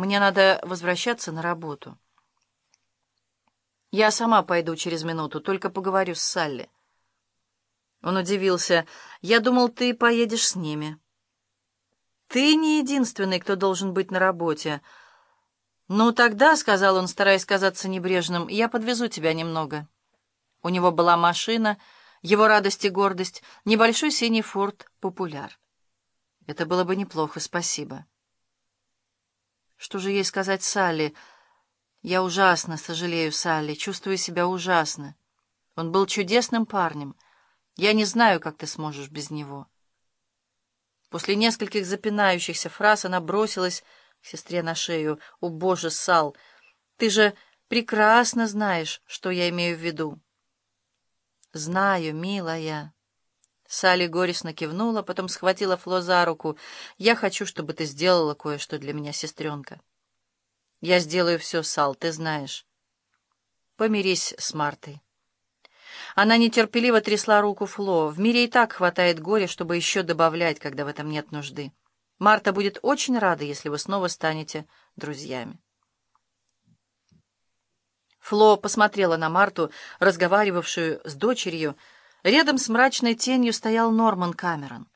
Мне надо возвращаться на работу. Я сама пойду через минуту, только поговорю с Салли. Он удивился. «Я думал, ты поедешь с ними». «Ты не единственный, кто должен быть на работе». «Ну, тогда», — сказал он, стараясь казаться небрежным, — «я подвезу тебя немного». У него была машина, его радость и гордость, небольшой синий форт «Популяр». Это было бы неплохо, спасибо. Что же ей сказать Салли? Я ужасно сожалею, Салли, чувствую себя ужасно. Он был чудесным парнем. Я не знаю, как ты сможешь без него. После нескольких запинающихся фраз она бросилась к сестре на шею. «О, Боже, Сал, ты же прекрасно знаешь, что я имею в виду». «Знаю, милая». Салли горестно кивнула, потом схватила Фло за руку. «Я хочу, чтобы ты сделала кое-что для меня, сестренка». «Я сделаю все, Сал, ты знаешь». «Помирись с Мартой». Она нетерпеливо трясла руку Фло. В мире и так хватает горя, чтобы еще добавлять, когда в этом нет нужды. Марта будет очень рада, если вы снова станете друзьями. Фло посмотрела на Марту, разговаривавшую с дочерью, Рядом с мрачной тенью стоял Норман Камерон.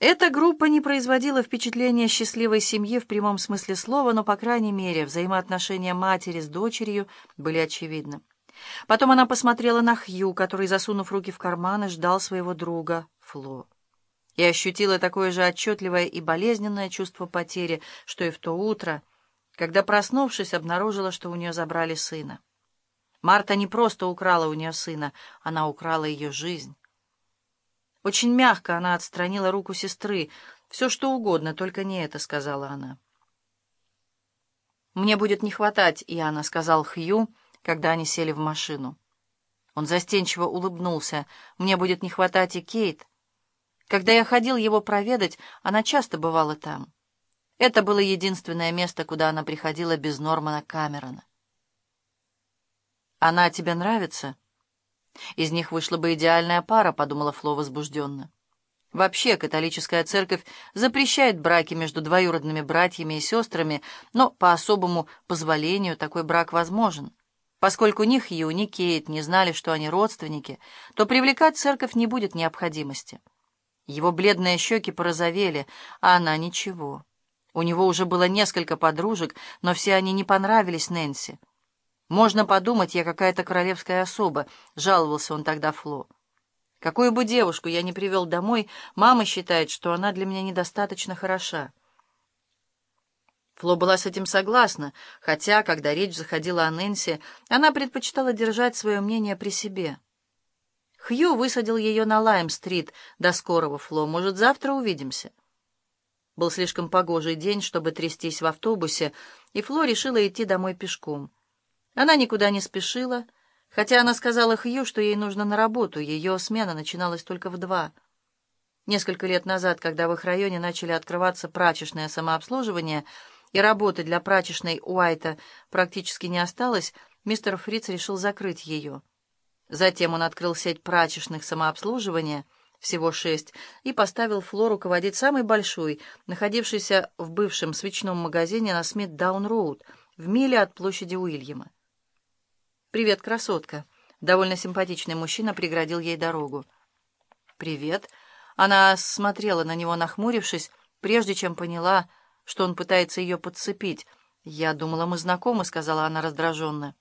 Эта группа не производила впечатления счастливой семьи в прямом смысле слова, но, по крайней мере, взаимоотношения матери с дочерью были очевидны. Потом она посмотрела на Хью, который, засунув руки в карманы, ждал своего друга Фло. И ощутила такое же отчетливое и болезненное чувство потери, что и в то утро, когда, проснувшись, обнаружила, что у нее забрали сына. Марта не просто украла у нее сына, она украла ее жизнь. Очень мягко она отстранила руку сестры. «Все, что угодно, только не это», — сказала она. «Мне будет не хватать, Иоанна», — сказал Хью, когда они сели в машину. Он застенчиво улыбнулся. «Мне будет не хватать и Кейт. Когда я ходил его проведать, она часто бывала там. Это было единственное место, куда она приходила без Нормана Камерона. «Она тебе нравится?» «Из них вышла бы идеальная пара», — подумала Фло возбужденно. Вообще, католическая церковь запрещает браки между двоюродными братьями и сестрами, но по особому позволению такой брак возможен. Поскольку ни Хью, ни Кейт не знали, что они родственники, то привлекать церковь не будет необходимости. Его бледные щеки порозовели, а она ничего. У него уже было несколько подружек, но все они не понравились Нэнси. «Можно подумать, я какая-то королевская особа», — жаловался он тогда Фло. «Какую бы девушку я ни привел домой, мама считает, что она для меня недостаточно хороша». Фло была с этим согласна, хотя, когда речь заходила о Нэнси, она предпочитала держать свое мнение при себе. Хью высадил ее на Лайм-стрит. До скорого, Фло. Может, завтра увидимся? Был слишком погожий день, чтобы трястись в автобусе, и Фло решила идти домой пешком. Она никуда не спешила, хотя она сказала Хью, что ей нужно на работу, ее смена начиналась только в два. Несколько лет назад, когда в их районе начали открываться прачечное самообслуживание, и работы для прачечной Уайта практически не осталось, мистер Фриц решил закрыть ее. Затем он открыл сеть прачечных самообслуживания, всего шесть, и поставил Флору руководить самой большой, находившейся в бывшем свечном магазине на Смит-Даун-Роуд, в миле от площади Уильяма. «Привет, красотка!» Довольно симпатичный мужчина преградил ей дорогу. «Привет!» Она смотрела на него, нахмурившись, прежде чем поняла, что он пытается ее подцепить. «Я думала, мы знакомы», — сказала она раздраженно.